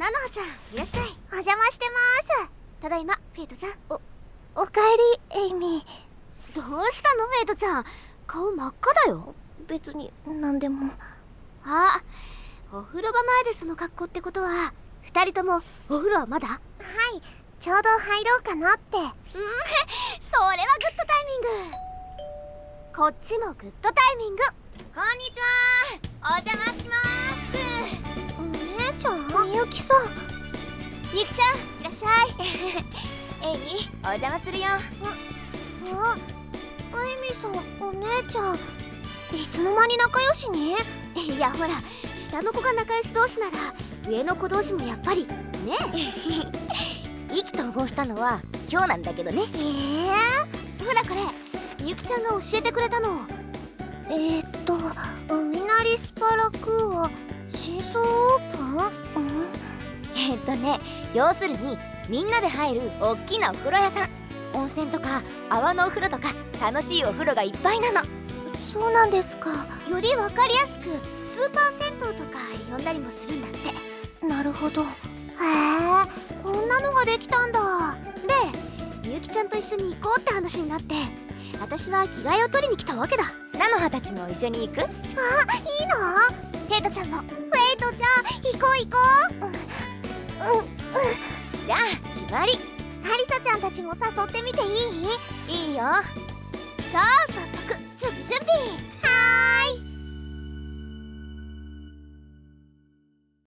なのはちゃん。いらっしゃい。お邪魔してます。ただいまフェイトちゃん。おおかえりエイミィ。どうしたのフェイトちゃん。顔真っ赤だよ。別に何でも。あお風呂場前でその格好ってことは二人ともお風呂はまだ？はいちょうど入ろうかなって。うん それはグッドタイミング。こっちもグッドタイミングゆきちゃんいらっしゃい。エイミお邪魔するよ。ああエイミさんお姉ちゃんいつの間に仲良しに？いやほら下の子が仲良し同士なら上の子同士もやっぱりね。意気投合したのは今日なんだけどね。ええ？ー、ほらこれ。みゆきちゃんが教えてくれたの。えー、っと海なりスパラクーはシーソーオープン、うん、えー、っとね要するにみんなで入るおっきなお風呂屋さん温泉とか泡のお風呂とか楽しいお風呂がいっぱいなのそうなんですかより分かりやすくスーパー銭湯とか呼んだりもするんだって。なるほど。へえこんなのができたんだ。でみゆきちゃんと一緒に行こうって話になって。私は着替えを取りに来たわけだ。なのはたちも一緒に行く？あいいの？フェイトちゃんも。フェイトちゃん行こう行こう。うん。うんじゃあ決まり。アリサちゃんたちも誘ってみていい？いいよ。さあ誘